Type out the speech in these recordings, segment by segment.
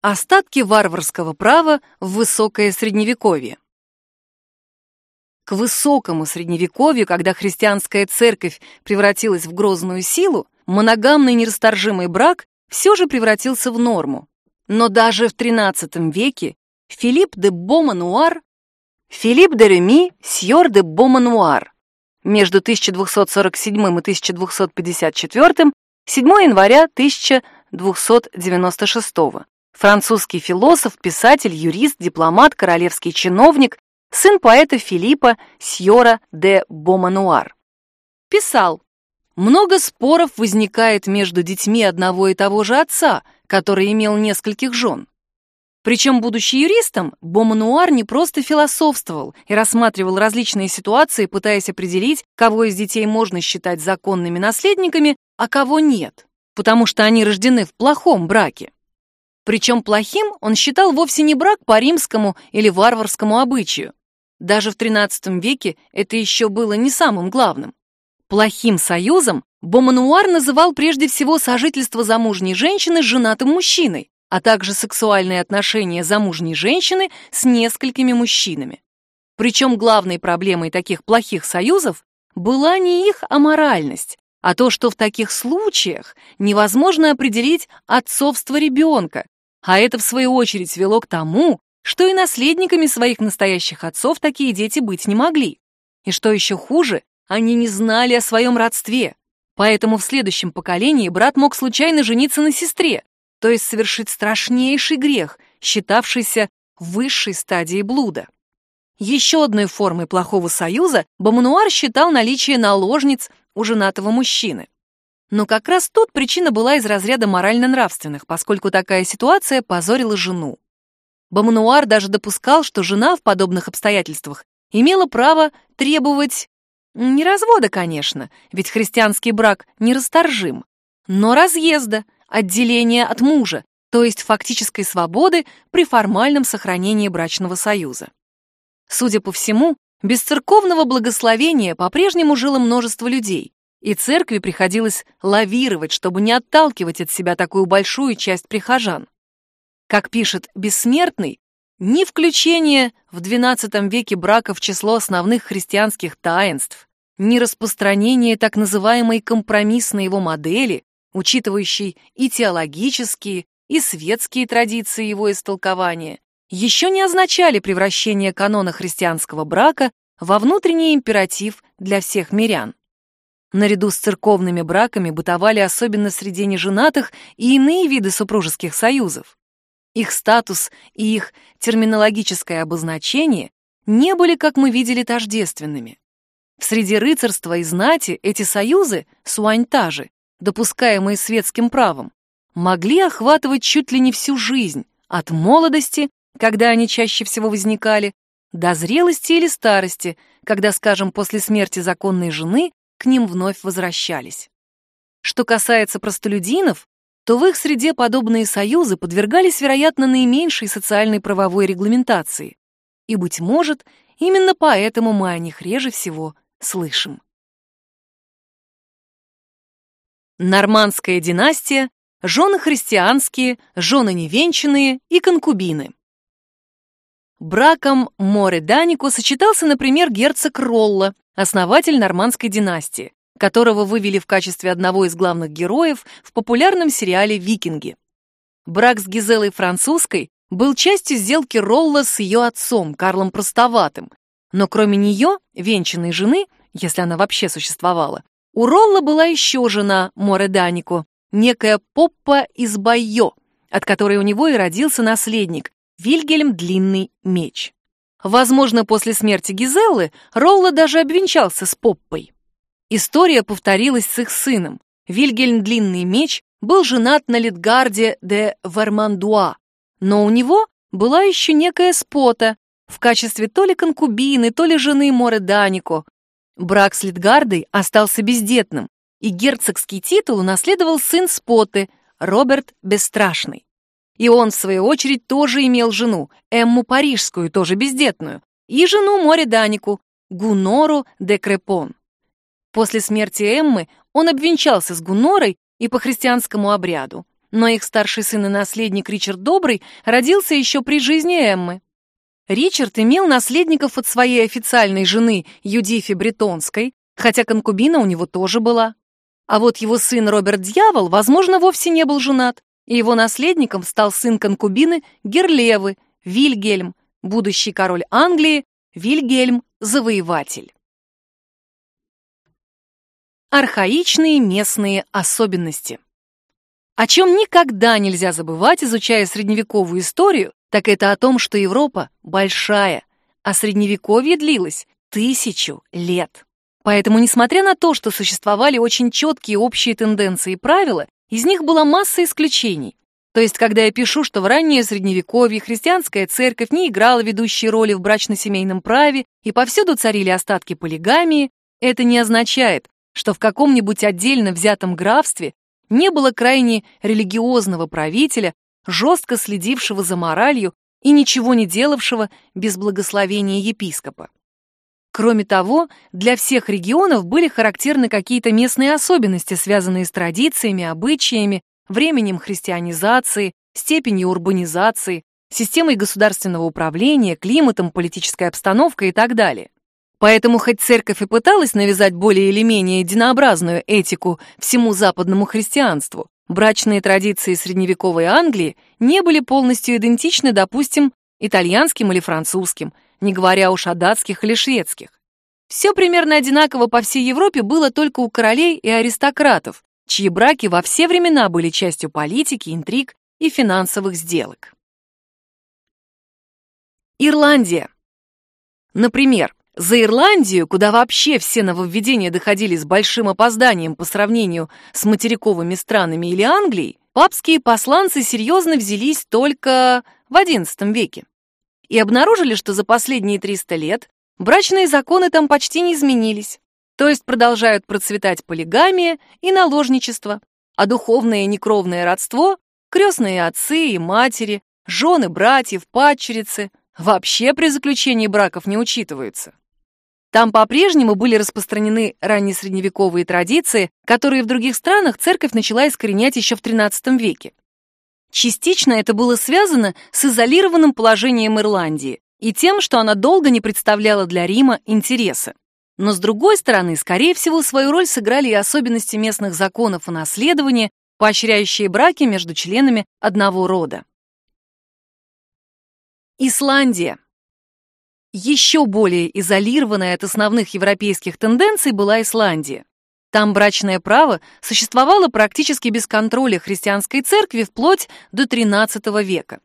Остатки варварского права в высокое средневековье. К высокому средневековью, когда христианская церковь превратилась в грозную силу, моногамный нерасторжимый брак все же превратился в норму. Но даже в XIII веке Филипп де Бомануар, Филипп де Реми, сьор де Бомануар, между 1247 и 1254, 7 января 1296, французский философ, писатель, юрист, дипломат, королевский чиновник, сын поэта Филиппа Сьора де Бомануар. Писал, много споров возникает между детьми одного и того же отца, который имел нескольких жен. Причем, будучи юристом, Бомануар не просто философствовал и рассматривал различные ситуации, пытаясь определить, кого из детей можно считать законными наследниками, а кого нет, потому что они рождены в плохом браке. Причем плохим он считал вовсе не брак по римскому или варварскому обычаю. Даже в XIII веке это еще было не самым главным. Плохим союзом Бомануар называл прежде всего сожительство замужней женщины с женатым мужчиной, а также сексуальные отношения замужней женщины с несколькими мужчинами. Причем главной проблемой таких плохих союзов была не их аморальность, а то, что в таких случаях невозможно определить отцовство ребенка, а это, в свою очередь, вело к тому, что и наследниками своих настоящих отцов такие дети быть не могли. И что еще хуже, они не знали о своем родстве. Поэтому в следующем поколении брат мог случайно жениться на сестре, то есть совершить страшнейший грех, считавшийся высшей стадией блуда. Еще одной формой плохого союза Бамануар считал наличие наложниц у женатого мужчины. Но как раз тут причина была из разряда морально-нравственных, поскольку такая ситуация позорила жену. Бамануар даже допускал, что жена в подобных обстоятельствах имела право требовать не развода, конечно, ведь христианский брак нерасторжим, но разъезда, отделения от мужа, то есть фактической свободы при формальном сохранении брачного союза. Судя по всему, без церковного благословения по-прежнему жило множество людей, и церкви приходилось лавировать, чтобы не отталкивать от себя такую большую часть прихожан. Как пишет Бессмертный, ни включение в XII веке брака в число основных христианских таинств, ни распространение так называемой компромиссной его модели, учитывающей и теологические, и светские традиции его истолкования, еще не означали превращение канона христианского брака во внутренний императив для всех мирян. Наряду с церковными браками бытовали особенно среди неженатых и иные виды супружеских союзов. Их статус и их терминологическое обозначение не были, как мы видели, тождественными. В среди рыцарства и знати эти союзы, суаньтажи, допускаемые светским правом, могли охватывать чуть ли не всю жизнь, от молодости, когда они чаще всего возникали, до зрелости или старости, когда, скажем, после смерти законной жены к ним вновь возвращались. Что касается простолюдинов, то в их среде подобные союзы подвергались, вероятно, наименьшей социальной правовой регламентации. И, быть может, именно поэтому мы о них реже всего слышим. Нормандская династия, жены христианские, жены невенчанные и конкубины. Браком Море Данико сочетался, например, герцог Ролла, основатель нормандской династии, которого вывели в качестве одного из главных героев в популярном сериале «Викинги». Брак с Гизелой Французской был частью сделки Ролла с ее отцом, Карлом Простоватым. Но кроме нее, венчанной жены, если она вообще существовала, у Ролла была еще жена Море Данико, некая Поппа из Байо, от которой у него и родился наследник, Вильгельм Длинный Меч. Возможно, после смерти Гизеллы Ролла даже обвенчался с Поппой. История повторилась с их сыном. Вильгельм Длинный Меч был женат на Литгарде де Вармандуа, но у него была еще некая спота в качестве то ли конкубины, то ли жены Море Данико. Брак с Литгардой остался бездетным, и герцогский титул унаследовал сын споты Роберт Бесстрашный. И он, в свою очередь, тоже имел жену, Эмму Парижскую, тоже бездетную, и жену Море Данику, Гунору де Крепон. После смерти Эммы он обвенчался с Гунорой и по христианскому обряду, но их старший сын и наследник Ричард Добрый родился еще при жизни Эммы. Ричард имел наследников от своей официальной жены Юдифи Бретонской, хотя конкубина у него тоже была. А вот его сын Роберт Дьявол, возможно, вовсе не был женат, и его наследником стал сын конкубины Герлевы, Вильгельм, будущий король Англии, Вильгельм Завоеватель. Архаичные местные особенности. О чем никогда нельзя забывать, изучая средневековую историю, так это о том, что Европа большая, а средневековье длилось тысячу лет. Поэтому, несмотря на то, что существовали очень четкие общие тенденции и правила, из них была масса исключений. То есть, когда я пишу, что в раннее Средневековье христианская церковь не играла ведущей роли в брачно-семейном праве и повсюду царили остатки полигамии, это не означает, что в каком-нибудь отдельно взятом графстве не было крайне религиозного правителя, жестко следившего за моралью и ничего не делавшего без благословения епископа. Кроме того, для всех регионов были характерны какие-то местные особенности, связанные с традициями, обычаями, временем христианизации, степенью урбанизации, системой государственного управления, климатом, политической обстановкой и так далее. Поэтому хоть церковь и пыталась навязать более или менее единообразную этику всему западному христианству, брачные традиции средневековой Англии не были полностью идентичны, допустим, итальянским или французским, не говоря уж о датских или шведских. Все примерно одинаково по всей Европе было только у королей и аристократов, чьи браки во все времена были частью политики, интриг и финансовых сделок. Ирландия. Например, за Ирландию, куда вообще все нововведения доходили с большим опозданием по сравнению с материковыми странами или Англией, папские посланцы серьезно взялись только в XI веке и обнаружили, что за последние 300 лет брачные законы там почти не изменились. То есть продолжают процветать полигамия и наложничество, а духовное и некровное родство, крестные отцы и матери, жены братьев, падчерицы вообще при заключении браков не учитываются. Там по-прежнему были распространены раннесредневековые традиции, которые в других странах церковь начала искоренять еще в XIII веке. Частично это было связано с изолированным положением Ирландии и тем, что она долго не представляла для Рима интереса. Но, с другой стороны, скорее всего, свою роль сыграли и особенности местных законов о наследовании, поощряющие браки между членами одного рода. Исландия. Еще более изолированная от основных европейских тенденций была Исландия. Там брачное право существовало практически без контроля христианской церкви вплоть до XIII века.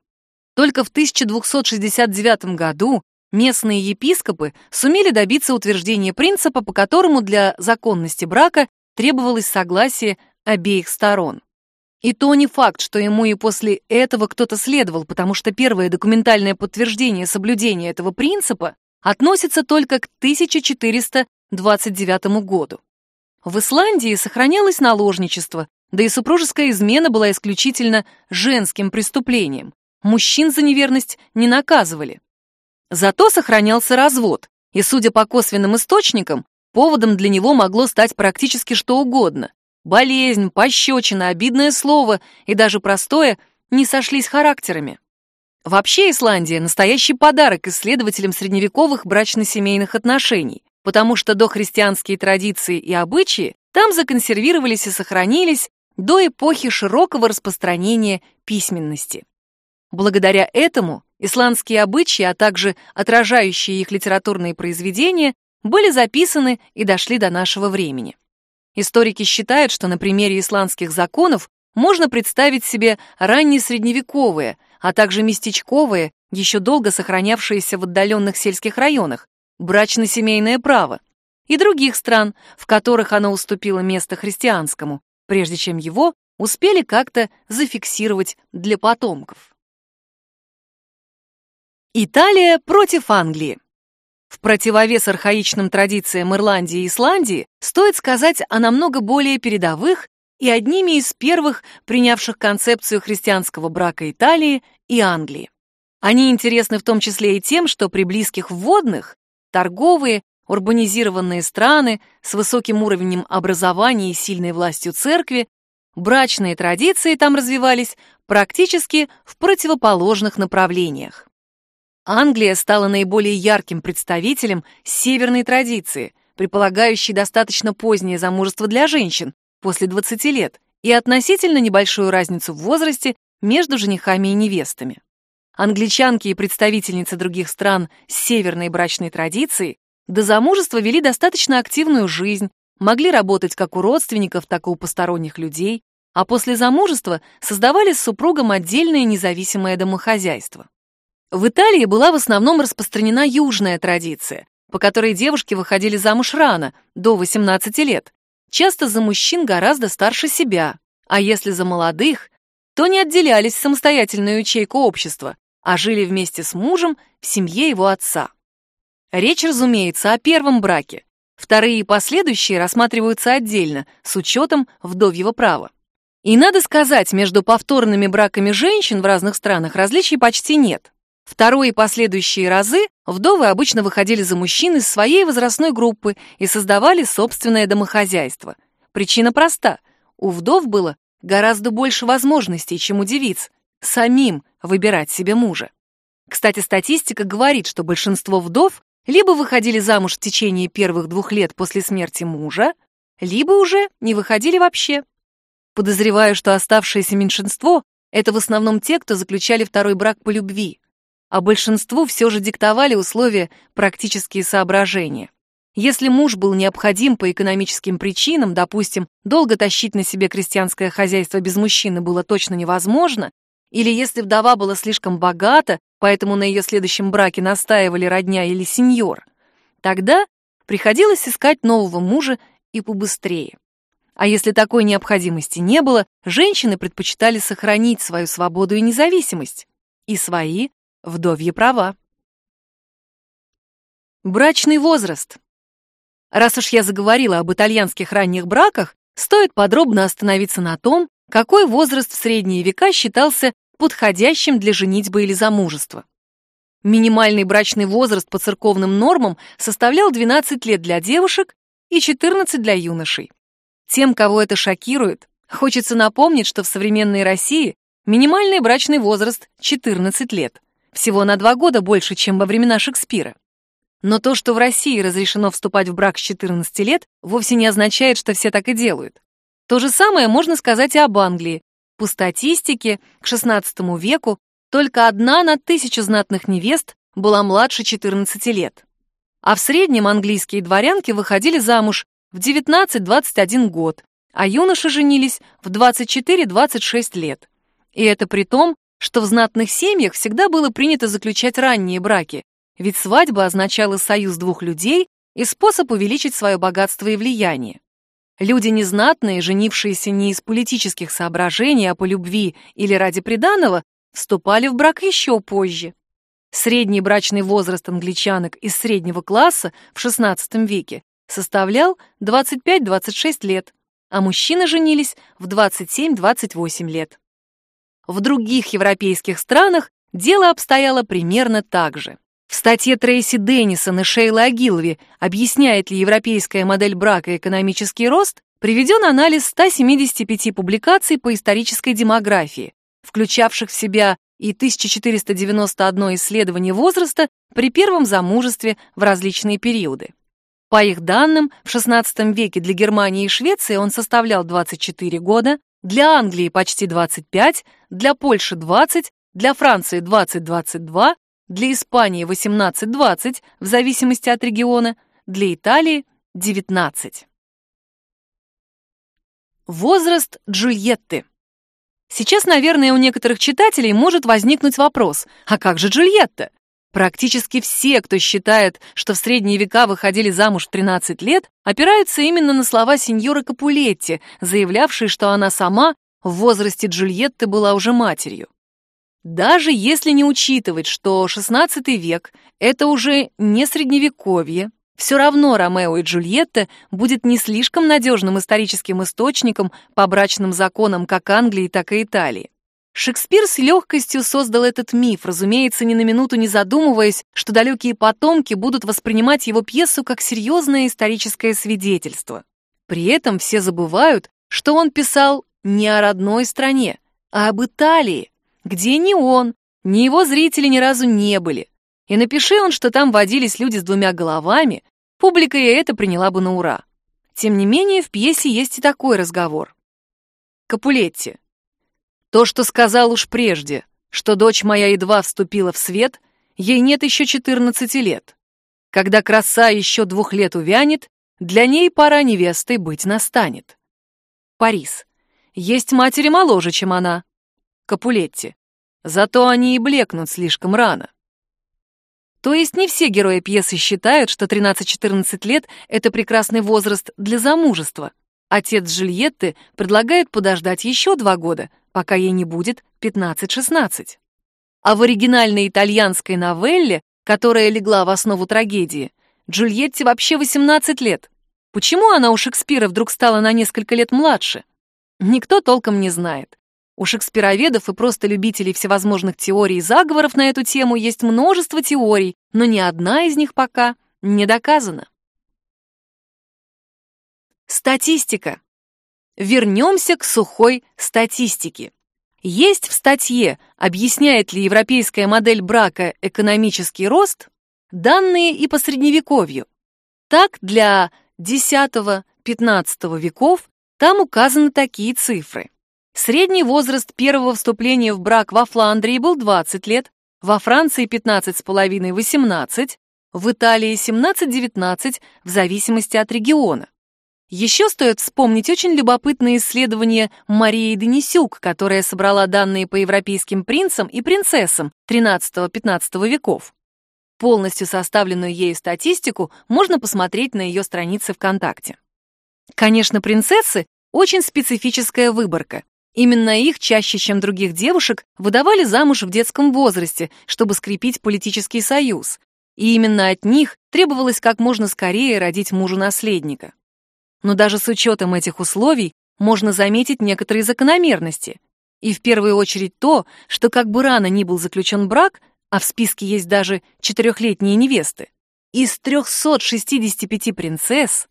Только в 1269 году местные епископы сумели добиться утверждения принципа, по которому для законности брака требовалось согласие обеих сторон. И то не факт, что ему и после этого кто-то следовал, потому что первое документальное подтверждение соблюдения этого принципа относится только к 1429 году. В Исландии сохранялось наложничество, да и супружеская измена была исключительно женским преступлением. Мужчин за неверность не наказывали. Зато сохранялся развод, и, судя по косвенным источникам, поводом для него могло стать практически что угодно. Болезнь, пощечина, обидное слово и даже простое не сошлись характерами. Вообще Исландия — настоящий подарок исследователям средневековых брачно-семейных отношений, потому что дохристианские традиции и обычаи там законсервировались и сохранились до эпохи широкого распространения письменности. Благодаря этому исландские обычаи, а также отражающие их литературные произведения, были записаны и дошли до нашего времени. Историки считают, что на примере исландских законов можно представить себе ранние средневековые, а также местечковые, еще долго сохранявшиеся в отдаленных сельских районах, брачно-семейное право, и других стран, в которых оно уступило место христианскому, прежде чем его успели как-то зафиксировать для потомков. Италия против Англии. В противовес архаичным традициям Ирландии и Исландии стоит сказать о намного более передовых и одними из первых принявших концепцию христианского брака Италии и Англии. Они интересны в том числе и тем, что при близких вводных торговые, урбанизированные страны с высоким уровнем образования и сильной властью церкви брачные традиции там развивались практически в противоположных направлениях. Англия стала наиболее ярким представителем северной традиции, предполагающей достаточно позднее замужество для женщин, после 20 лет, и относительно небольшую разницу в возрасте между женихами и невестами. Англичанки и представительницы других стран с северной брачной традицией до замужества вели достаточно активную жизнь, могли работать как у родственников, так и у посторонних людей, а после замужества создавали с супругом отдельное независимое домохозяйство. В Италии была в основном распространена южная традиция, по которой девушки выходили замуж рано, до 18 лет, часто за мужчин гораздо старше себя, а если за молодых, то не отделялись в самостоятельную ячейку общества, а жили вместе с мужем в семье его отца. Речь, разумеется, о первом браке. Вторые и последующие рассматриваются отдельно, с учетом вдовьего права. И надо сказать, между повторными браками женщин в разных странах различий почти нет. Второй и последующие разы вдовы обычно выходили за мужчин из своей возрастной группы и создавали собственное домохозяйство. Причина проста. У вдов было гораздо больше возможностей, чем у девиц, самим выбирать себе мужа. Кстати, статистика говорит, что большинство вдов либо выходили замуж в течение первых двух лет после смерти мужа, либо уже не выходили вообще. Подозреваю, что оставшееся меньшинство — это в основном те, кто заключали второй брак по любви, а большинству все же диктовали условия практические соображения. Если муж был необходим по экономическим причинам, допустим, долго тащить на себе крестьянское хозяйство без мужчины было точно невозможно, или если вдова была слишком богата, поэтому на ее следующем браке настаивали родня или сеньор, тогда приходилось искать нового мужа и побыстрее. А если такой необходимости не было, женщины предпочитали сохранить свою свободу и независимость и свои вдовьи права. Брачный возраст. Раз уж я заговорила об итальянских ранних браках, стоит подробно остановиться на том, какой возраст в средние века считался подходящим для женитьбы или замужества. Минимальный брачный возраст по церковным нормам составлял 12 лет для девушек и 14 для юношей. Тем, кого это шокирует, хочется напомнить, что в современной России минимальный брачный возраст 14 лет, всего на два года больше, чем во времена Шекспира. Но то, что в России разрешено вступать в брак с 14 лет, вовсе не означает, что все так и делают. То же самое можно сказать и об Англии, по статистике, к XVI веку только одна на тысячу знатных невест была младше 14 лет. А в среднем английские дворянки выходили замуж в 19-21 год, а юноши женились в 24-26 лет. И это при том, что в знатных семьях всегда было принято заключать ранние браки, ведь свадьба означала союз двух людей и способ увеличить свое богатство и влияние. Люди незнатные, женившиеся не из политических соображений, а по любви или ради приданого, вступали в брак еще позже. Средний брачный возраст англичанок из среднего класса в XVI веке составлял 25-26 лет, а мужчины женились в 27-28 лет. В других европейских странах дело обстояло примерно так же. В статье Трейси Деннисон и Шейла Агилови «Объясняет ли европейская модель брака экономический рост?» приведен анализ 175 публикаций по исторической демографии, включавших в себя и 1491 исследование возраста при первом замужестве в различные периоды. По их данным, в XVI веке для Германии и Швеции он составлял 24 года, для Англии почти 25, для Польши 20, для Франции 20-22, для Испании 18-20, в зависимости от региона, для Италии 19. Возраст Джульетты. Сейчас, наверное, у некоторых читателей может возникнуть вопрос, а как же Джульетта? Практически все, кто считает, что в средние века выходили замуж в 13 лет, опираются именно на слова сеньора Капулетти, заявлявшей, что она сама в возрасте Джульетты была уже матерью. Даже если не учитывать, что XVI век — это уже не средневековье, все равно Ромео и Джульетта будет не слишком надежным историческим источником по брачным законам как Англии, так и Италии. Шекспир с легкостью создал этот миф, разумеется, ни на минуту не задумываясь, что далекие потомки будут воспринимать его пьесу как серьезное историческое свидетельство. При этом все забывают, что он писал не о родной стране, а об Италии, где ни он, ни его зрители ни разу не были. И напиши он, что там водились люди с двумя головами, публика и это приняла бы на ура. Тем не менее, в пьесе есть и такой разговор. Капулетти. То, что сказал уж прежде, что дочь моя едва вступила в свет, ей нет еще 14 лет. Когда краса еще двух лет увянет, для ней пора невестой быть настанет. Парис. Есть матери моложе, чем она. Капулетти. Зато они и блекнут слишком рано. То есть не все герои пьесы считают, что 13-14 лет — это прекрасный возраст для замужества. Отец Джульетты предлагает подождать еще два года, пока ей не будет 15-16. А в оригинальной итальянской новелле, которая легла в основу трагедии, Джульетте вообще 18 лет. Почему она у Шекспира вдруг стала на несколько лет младше? Никто толком не знает. У шекспироведов и просто любителей всевозможных теорий и заговоров на эту тему есть множество теорий, но ни одна из них пока не доказана. Статистика. Вернемся к сухой статистике. Есть в статье, объясняет ли европейская модель брака экономический рост, данные и по средневековью. Так, для X-XV веков там указаны такие цифры. Средний возраст первого вступления в брак во Фландрии был 20 лет, во Франции 15,5-18, в Италии 17-19, в зависимости от региона. Еще стоит вспомнить очень любопытное исследование Марии Денисюк, которая собрала данные по европейским принцам и принцессам XIII-XV веков. Полностью составленную ею статистику можно посмотреть на ее странице ВКонтакте. Конечно, принцессы — очень специфическая выборка. Именно их чаще, чем других девушек, выдавали замуж в детском возрасте, чтобы скрепить политический союз. И именно от них требовалось как можно скорее родить мужу наследника. Но даже с учетом этих условий можно заметить некоторые закономерности. И в первую очередь то, что как бы рано ни был заключен брак, а в списке есть даже четырехлетние невесты, из 365 принцесс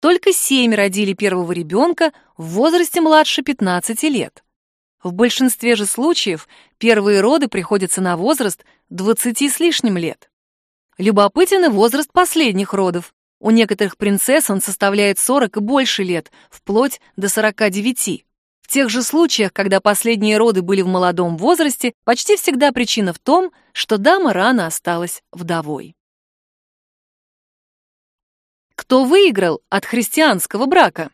только семь родили первого ребенка в возрасте младше 15 лет. В большинстве же случаев первые роды приходятся на возраст 20 с лишним лет. Любопытен и возраст последних родов. У некоторых принцесс он составляет 40 и больше лет, вплоть до 49. В тех же случаях, когда последние роды были в молодом возрасте, почти всегда причина в том, что дама рано осталась вдовой. Кто выиграл от христианского брака?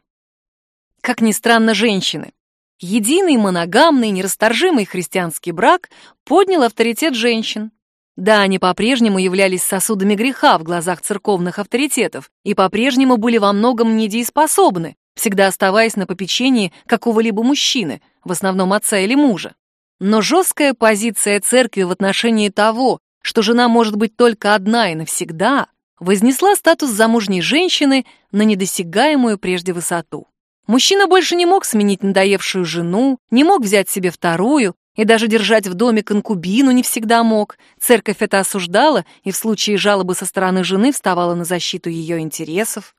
Как ни странно, женщины. Единый, моногамный, нерасторжимый христианский брак поднял авторитет женщин. Да, они по-прежнему являлись сосудами греха в глазах церковных авторитетов и по-прежнему были во многом недееспособны, всегда оставаясь на попечении какого-либо мужчины, в основном отца или мужа. Но жесткая позиция церкви в отношении того, что жена может быть только одна и навсегда, вознесла статус замужней женщины на недосягаемую прежде высоту. Мужчина больше не мог сменить надоевшую жену, не мог взять себе вторую и даже держать в доме конкубину не всегда мог. Церковь это осуждала и в случае жалобы со стороны жены вставала на защиту ее интересов.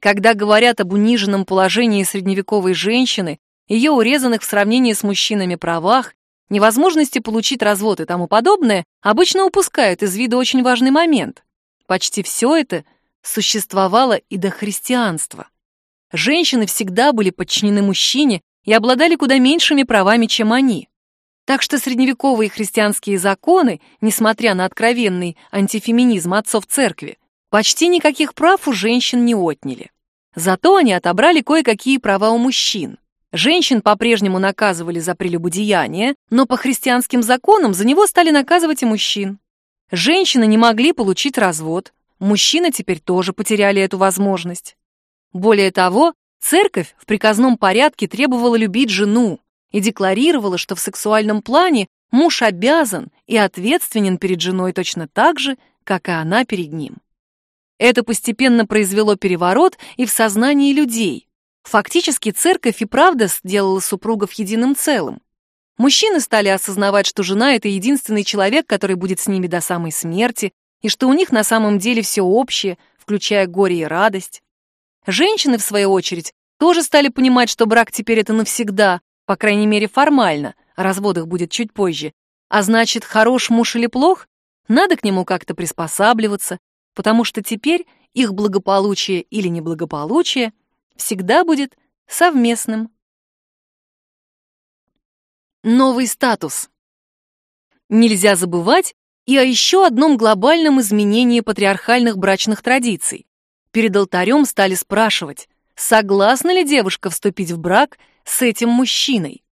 Когда говорят об униженном положении средневековой женщины, ее урезанных в сравнении с мужчинами правах, невозможности получить развод и тому подобное, обычно упускают из вида очень важный момент. Почти все это существовало и до христианства. Женщины всегда были подчинены мужчине и обладали куда меньшими правами, чем они. Так что средневековые христианские законы, несмотря на откровенный антифеминизм отцов церкви, почти никаких прав у женщин не отняли. Зато они отобрали кое-какие права у мужчин. Женщин по-прежнему наказывали за прелюбодеяние, но по христианским законам за него стали наказывать и мужчин. Женщины не могли получить развод, мужчины теперь тоже потеряли эту возможность. Более того, церковь в приказном порядке требовала любить жену и декларировала, что в сексуальном плане муж обязан и ответственен перед женой точно так же, как и она перед ним. Это постепенно произвело переворот и в сознании людей. Фактически церковь и правда сделала супругов единым целым. Мужчины стали осознавать, что жена — это единственный человек, который будет с ними до самой смерти, и что у них на самом деле все общее, включая горе и радость. Женщины, в свою очередь, тоже стали понимать, что брак теперь это навсегда, по крайней мере формально, о разводах будет чуть позже. А значит, хорош муж или плох, надо к нему как-то приспосабливаться, потому что теперь их благополучие или неблагополучие всегда будет совместным. Новый статус. Нельзя забывать и о еще одном глобальном изменении патриархальных брачных традиций. Перед алтарем стали спрашивать, согласна ли девушка вступить в брак с этим мужчиной.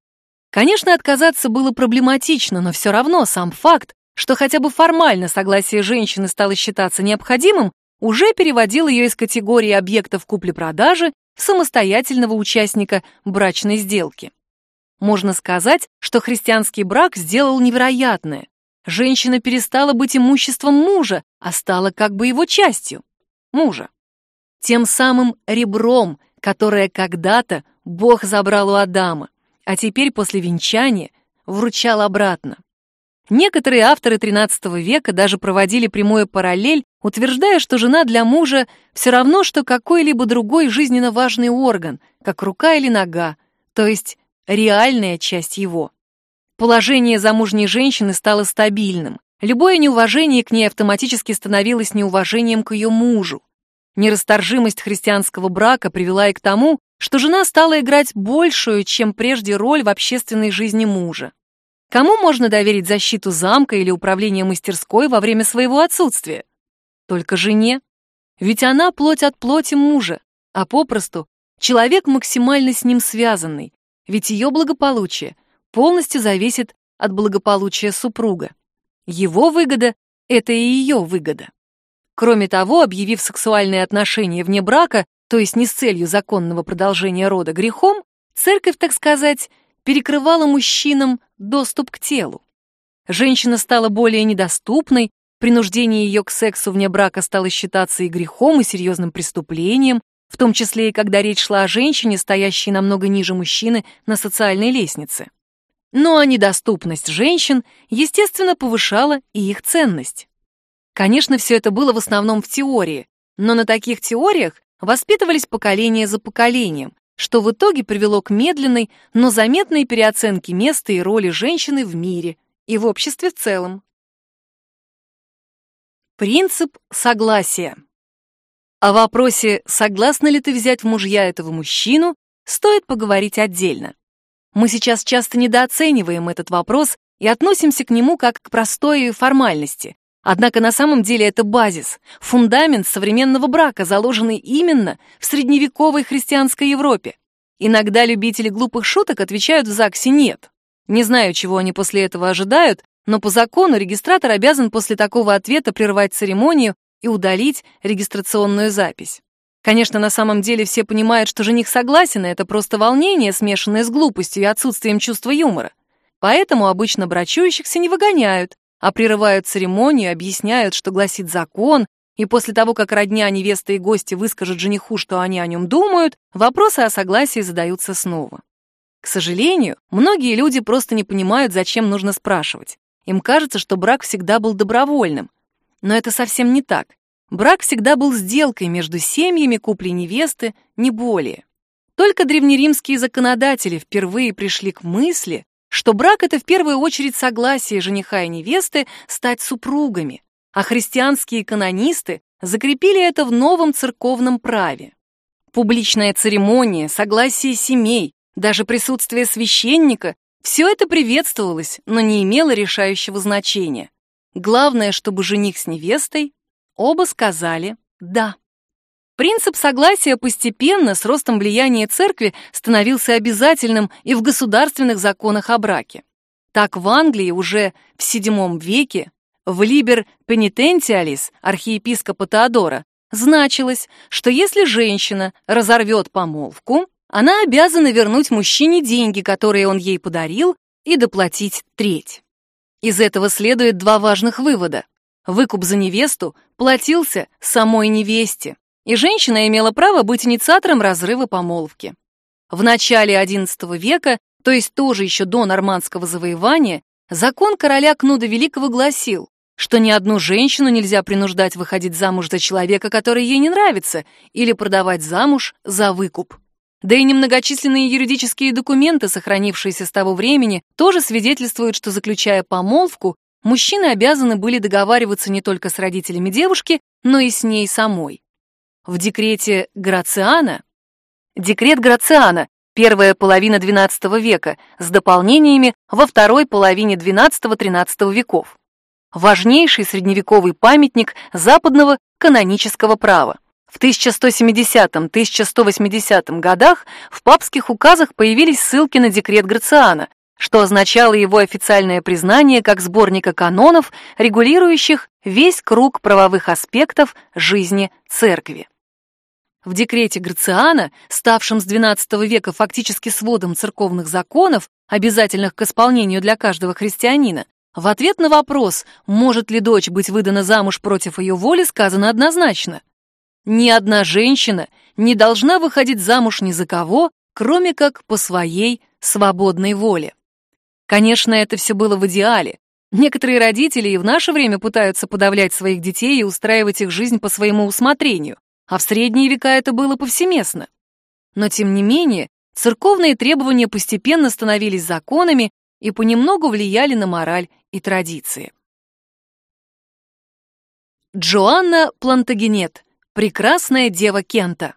Конечно, отказаться было проблематично, но все равно сам факт, что хотя бы формально согласие женщины стало считаться необходимым, уже переводил ее из категории объектов купли-продажи в самостоятельного участника брачной сделки. Можно сказать, что христианский брак сделал невероятное. Женщина перестала быть имуществом мужа, а стала как бы его частью. Мужа. Тем самым ребром, которое когда-то Бог забрал у Адама, а теперь после венчания вручал обратно. Некоторые авторы XIII века даже проводили прямую параллель, утверждая, что жена для мужа все равно, что какой-либо другой жизненно важный орган, как рука или нога, то есть реальная часть его. Положение замужней женщины стало стабильным. Любое неуважение к ней автоматически становилось неуважением к ее мужу. Нерасторжимость христианского брака привела и к тому, что жена стала играть большую, чем прежде, роль в общественной жизни мужа. Кому можно доверить защиту замка или управление мастерской во время своего отсутствия? Только жене. Ведь она плоть от плоти мужа, а попросту человек максимально с ним связанный, ведь ее благополучие полностью зависит от благополучия супруга. Его выгода — это и ее выгода. Кроме того, объявив сексуальные отношения вне брака, то есть не с целью законного продолжения рода грехом, церковь, так сказать, перекрывала мужчинам доступ к телу. Женщина стала более недоступной, принуждение ее к сексу вне брака стало считаться и грехом, и серьезным преступлением, в том числе и когда речь шла о женщине, стоящей намного ниже мужчины на социальной лестнице. Ну а недоступность женщин, естественно, повышала и их ценность. Конечно, все это было в основном в теории, но на таких теориях воспитывались поколение за поколением, что в итоге привело к медленной, но заметной переоценке места и роли женщины в мире и в обществе в целом. Принцип согласия. О вопросе, согласна ли ты взять в мужья этого мужчину, стоит поговорить отдельно. Мы сейчас часто недооцениваем этот вопрос и относимся к нему как к простой формальности. Однако на самом деле это базис, фундамент современного брака, заложенный именно в средневековой христианской Европе. Иногда любители глупых шуток отвечают в ЗАГСе «нет». Не знаю, чего они после этого ожидают, но по закону регистратор обязан после такого ответа прервать церемонию и удалить регистрационную запись. Конечно, на самом деле все понимают, что жених согласен, и это просто волнение, смешанное с глупостью и отсутствием чувства юмора. Поэтому обычно брачующихся не выгоняют, а прерывают церемонию, объясняют, что гласит закон, и после того, как родня, невеста и гости выскажут жениху, что они о нем думают, вопросы о согласии задаются снова. К сожалению, многие люди просто не понимают, зачем нужно спрашивать. Им кажется, что брак всегда был добровольным. Но это совсем не так. Брак всегда был сделкой между семьями купли невесты, не более. Только древнеримские законодатели впервые пришли к мысли, что брак — это в первую очередь согласие жениха и невесты стать супругами, а христианские канонисты закрепили это в новом церковном праве. Публичная церемония, согласие семей, даже присутствие священника — все это приветствовалось, но не имело решающего значения. Главное, чтобы жених с невестой оба сказали «да». Принцип согласия постепенно с ростом влияния церкви становился обязательным и в государственных законах о браке. Так в Англии уже в VII веке в Liber Penitentialis архиепископа Теодора значилось, что если женщина разорвет помолвку, она обязана вернуть мужчине деньги, которые он ей подарил, и доплатить треть. Из этого следует два важных вывода. Выкуп за невесту платился самой невесте, и женщина имела право быть инициатором разрыва помолвки. В начале XI века, то есть тоже еще до нормандского завоевания, закон короля Кнуда Великого гласил, что ни одну женщину нельзя принуждать выходить замуж за человека, который ей не нравится, или продавать замуж за выкуп. Да и немногочисленные юридические документы, сохранившиеся с того времени, тоже свидетельствуют, что, заключая помолвку, мужчины обязаны были договариваться не только с родителями девушки, но и с ней самой. В декрете Грациана, декрет Грациана, первая половина XII века, с дополнениями во второй половине XII-XIII веков. Важнейший средневековый памятник западного канонического права. В 1170-1180 годах в папских указах появились ссылки на декрет Грациана, что означало его официальное признание как сборника канонов, регулирующих весь круг правовых аспектов жизни церкви. В декрете Грациана, ставшем с XII века фактически сводом церковных законов, обязательных к исполнению для каждого христианина, в ответ на вопрос, может ли дочь быть выдана замуж против ее воли, сказано однозначно: ни одна женщина не должна выходить замуж ни за кого, кроме как по своей свободной воле. Конечно, это все было в идеале. Некоторые родители и в наше время пытаются подавлять своих детей и устраивать их жизнь по своему усмотрению, а в средние века это было повсеместно. Но тем не менее, церковные требования постепенно становились законами и понемногу влияли на мораль и традиции. Джоанна Плантагенет Прекрасная дева Кента.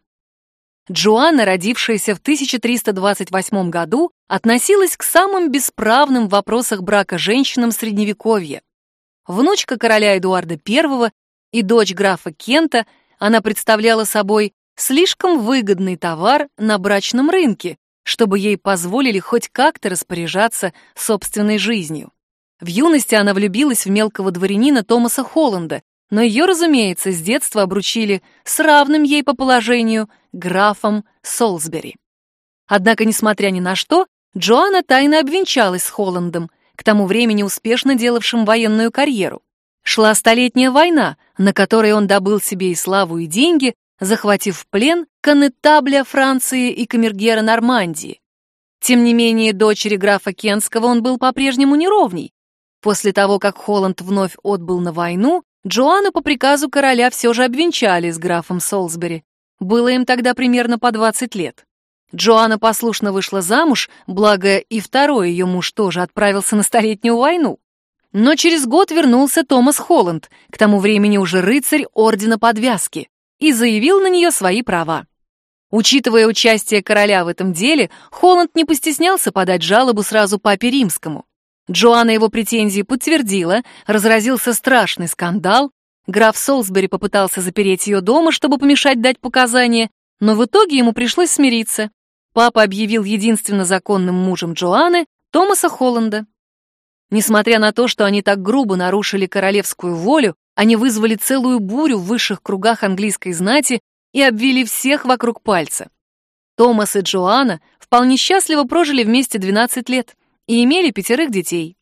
Джоанна, родившаяся в 1328 году, относилась к самым бесправным в вопросах брака женщинам Средневековья. Внучка короля Эдуарда I и дочь графа Кента, она представляла собой слишком выгодный товар на брачном рынке, чтобы ей позволили хоть как-то распоряжаться собственной жизнью. В юности она влюбилась в мелкого дворянина Томаса Холланда, но ее, разумеется, с детства обручили с равным ей по положению графом Солсбери. Однако, несмотря ни на что, Джоанна тайно обвенчалась с Холландом, к тому времени успешно делавшим военную карьеру. Шла Столетняя война, на которой он добыл себе и славу, и деньги, захватив в плен коннетабля Франции и камергера Нормандии. Тем не менее, дочери графа Кенского он был по-прежнему неровней. После того, как Холланд вновь отбыл на войну, Джоанну по приказу короля все же обвенчали с графом Солсбери. Было им тогда примерно по 20 лет. Джоанна послушно вышла замуж, благо и второй ее муж тоже отправился на Столетнюю войну. Но через год вернулся Томас Холланд, к тому времени уже рыцарь Ордена Подвязки, и заявил на нее свои права. Учитывая участие короля в этом деле, Холланд не постеснялся подать жалобу сразу папе римскому. Джоанна его претензии подтвердила, разразился страшный скандал. Граф Солсбери попытался запереть ее дома, чтобы помешать дать показания, но в итоге ему пришлось смириться. Папа объявил единственно законным мужем Джоанны Томаса Холланда. Несмотря на то, что они так грубо нарушили королевскую волю, они вызвали целую бурю в высших кругах английской знати и обвели всех вокруг пальца. Томас и Джоанна вполне счастливо прожили вместе 12 лет и имели пятерых детей.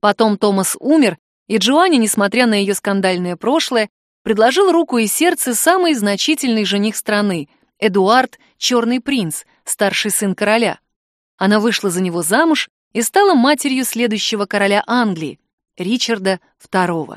Потом Томас умер, и Джоанне, несмотря на ее скандальное прошлое, предложил руку и сердце самый значительный жених страны, Эдуард Черный принц, старший сын короля. Она вышла за него замуж и стала матерью следующего короля Англии, Ричарда II.